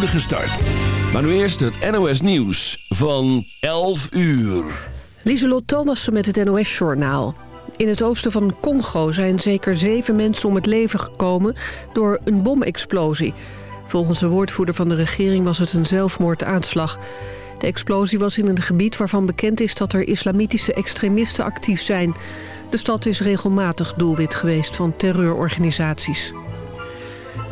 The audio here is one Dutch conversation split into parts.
start. Maar nu eerst het NOS Nieuws van 11 uur. Lieselot Thomassen met het NOS-journaal. In het oosten van Congo zijn zeker zeven mensen om het leven gekomen door een bomexplosie. Volgens een woordvoerder van de regering was het een zelfmoordaanslag. De explosie was in een gebied waarvan bekend is dat er islamitische extremisten actief zijn. De stad is regelmatig doelwit geweest van terreurorganisaties.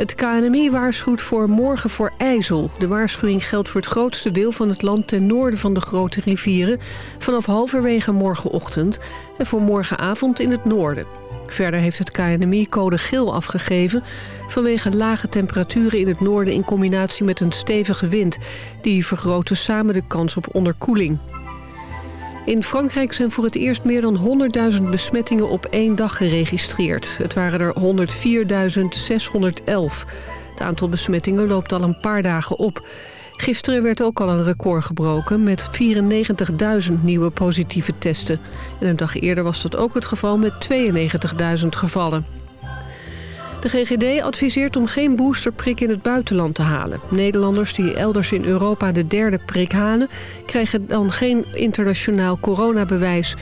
Het KNMI waarschuwt voor morgen voor IJssel. De waarschuwing geldt voor het grootste deel van het land ten noorden van de grote rivieren... vanaf halverwege morgenochtend en voor morgenavond in het noorden. Verder heeft het KNMI code geel afgegeven... vanwege lage temperaturen in het noorden in combinatie met een stevige wind. Die vergroten samen de kans op onderkoeling. In Frankrijk zijn voor het eerst meer dan 100.000 besmettingen op één dag geregistreerd. Het waren er 104.611. Het aantal besmettingen loopt al een paar dagen op. Gisteren werd ook al een record gebroken met 94.000 nieuwe positieve testen. En een dag eerder was dat ook het geval met 92.000 gevallen. De GGD adviseert om geen boosterprik in het buitenland te halen. Nederlanders die elders in Europa de derde prik halen... krijgen dan geen internationaal coronabewijs.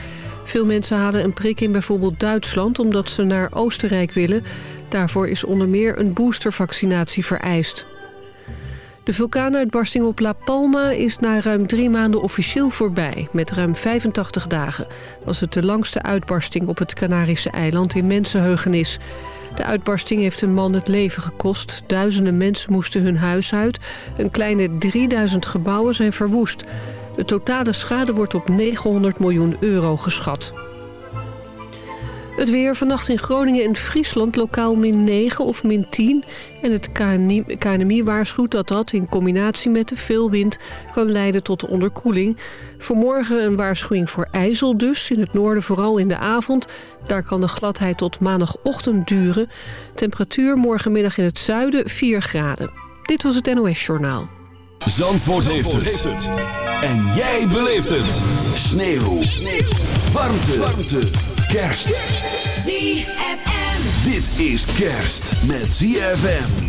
Veel mensen halen een prik in bijvoorbeeld Duitsland... omdat ze naar Oostenrijk willen. Daarvoor is onder meer een boostervaccinatie vereist. De vulkaanuitbarsting op La Palma is na ruim drie maanden officieel voorbij. Met ruim 85 dagen was het de langste uitbarsting op het Canarische eiland in mensenheugenis. De uitbarsting heeft een man het leven gekost. Duizenden mensen moesten hun huis uit. Een kleine 3000 gebouwen zijn verwoest. De totale schade wordt op 900 miljoen euro geschat. Het weer vannacht in Groningen en Friesland lokaal min 9 of min 10. En het KNMI, waarschuwt dat dat in combinatie met de veel wind kan leiden tot onderkoeling. Voor morgen een waarschuwing voor ijzel dus. In het noorden vooral in de avond. Daar kan de gladheid tot maandagochtend duren. Temperatuur morgenmiddag in het zuiden 4 graden. Dit was het NOS Journaal. Zandvoort, heeft, het. En jij beleeft het. Sneeuw. Sneeuw. Warmte. Warmte. Kerst. ZFM. Dit is kerst met ZFM.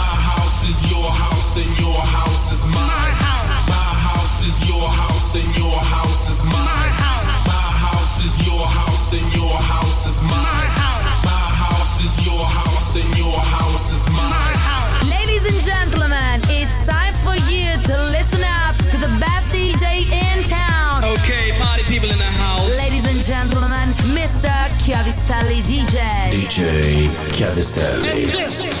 DJ Chiavestelli.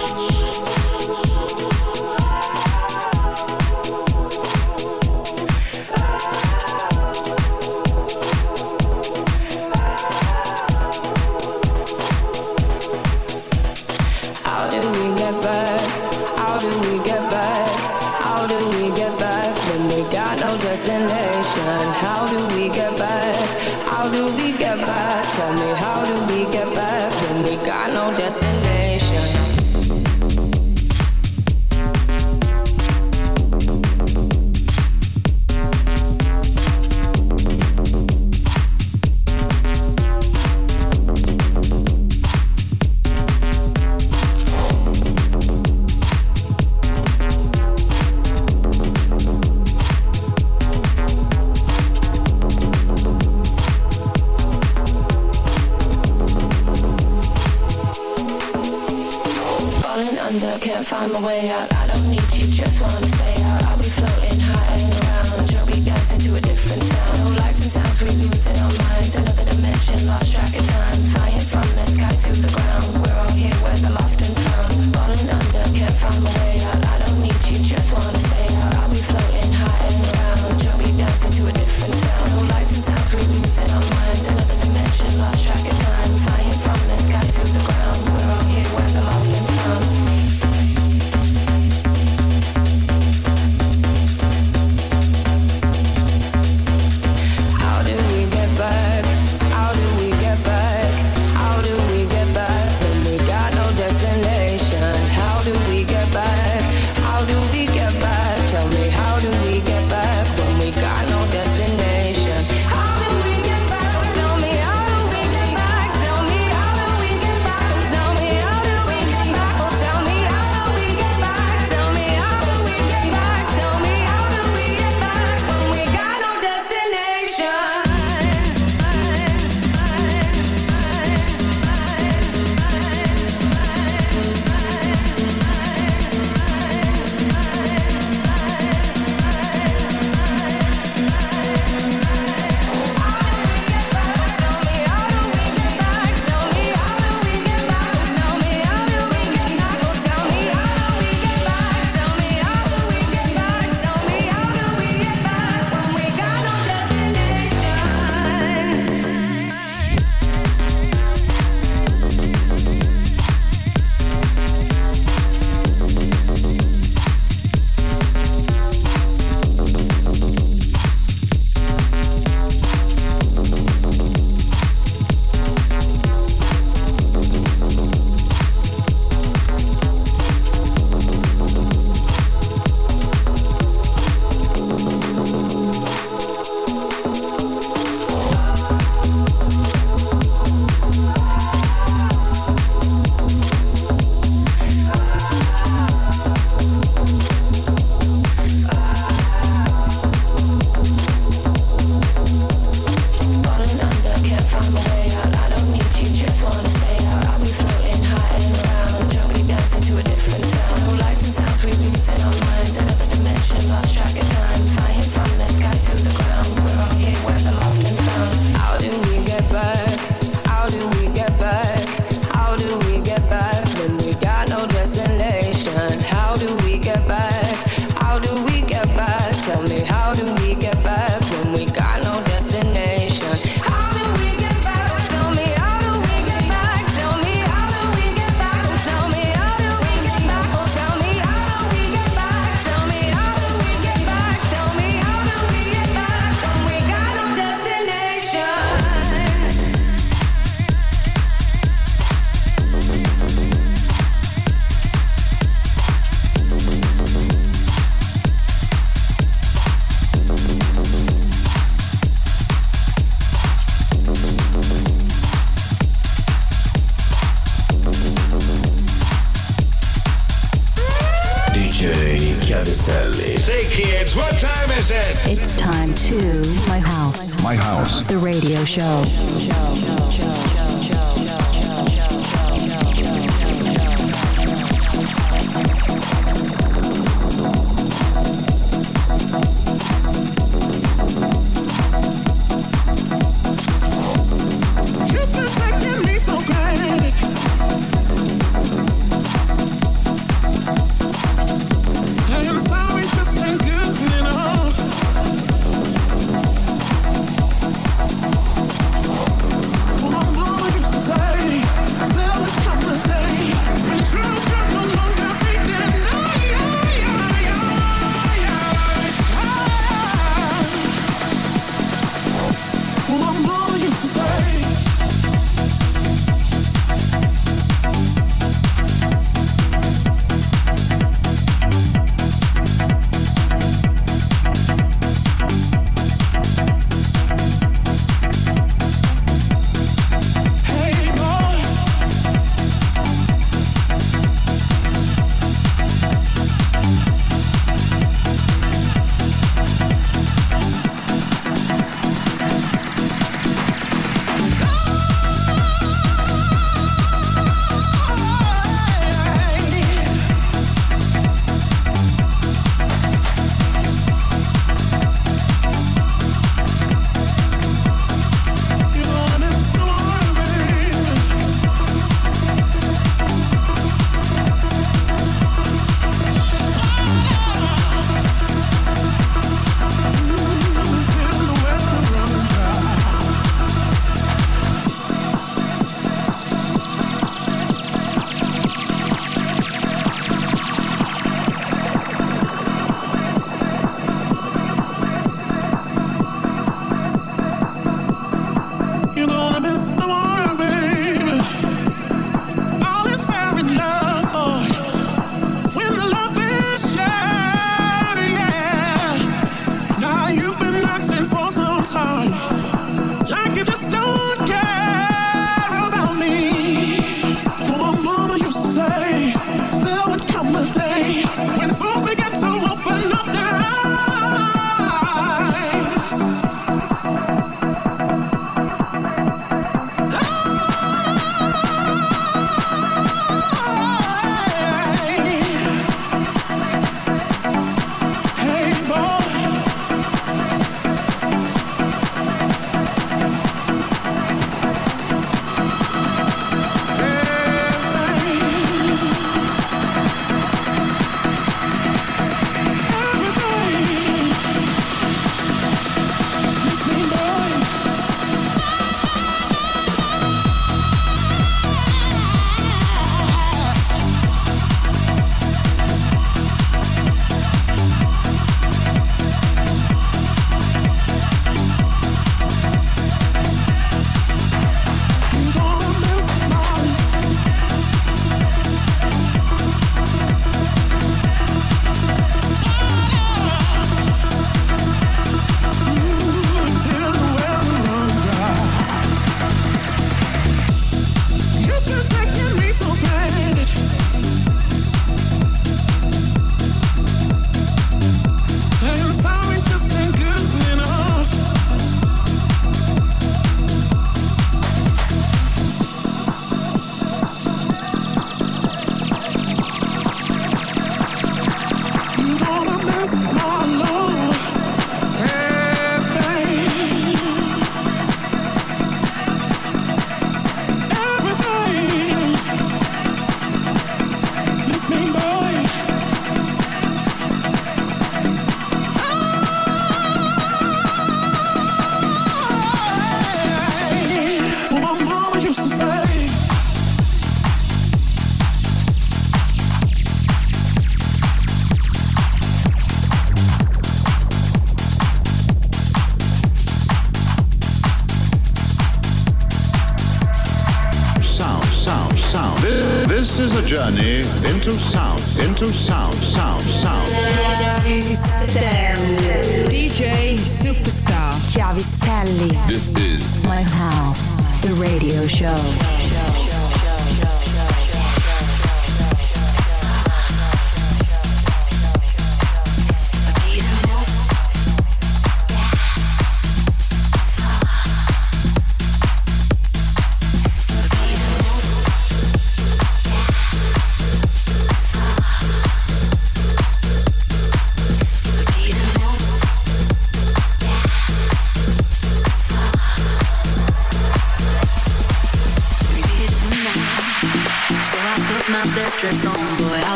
Destination? How do we get back? How do we get back? Tell me how do we get back when we got no destination? Show.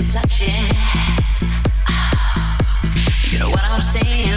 so touching. Oh, you know what I'm saying?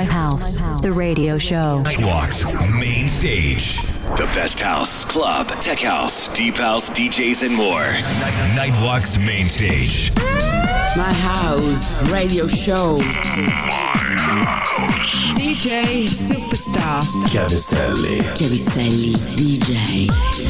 my house. The radio show. Nightwalks, main stage. The best house, club, tech house, deep house, DJs, and more. Nightwalks, main stage. My house, radio show. My house. DJ superstar. Cavistelli. Cavistelli DJ.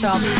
shop.